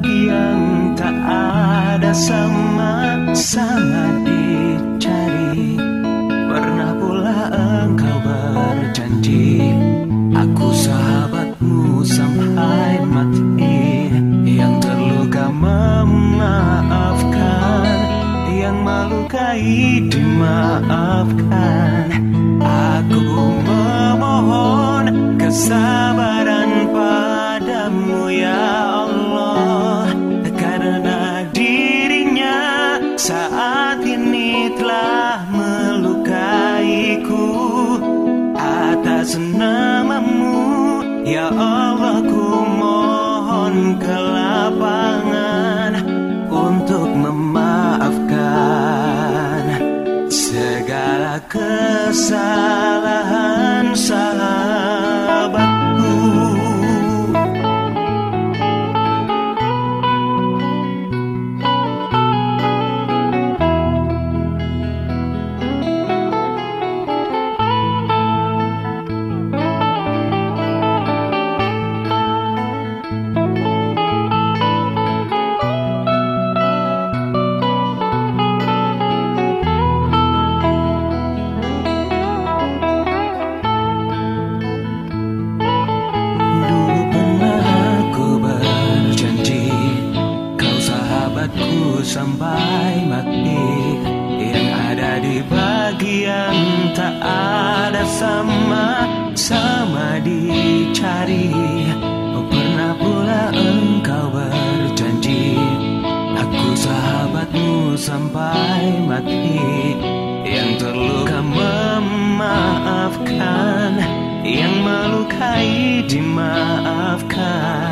Yang tak ada sama-sama dicari. Pernah pula engkau berjanji Aku sahabatmu sampai mati. Yang terluka memaafkan Yang melukai dimaafkan. Aku memohon kesabaran Kesalahan salah sampai mati Yang ada di bagian tak ada sama Sama dicari. Oh pernah pula engkau berjanji Aku sahabatmu sampai mati. Yang terluka memaafkan Yang melukai dimaafkan.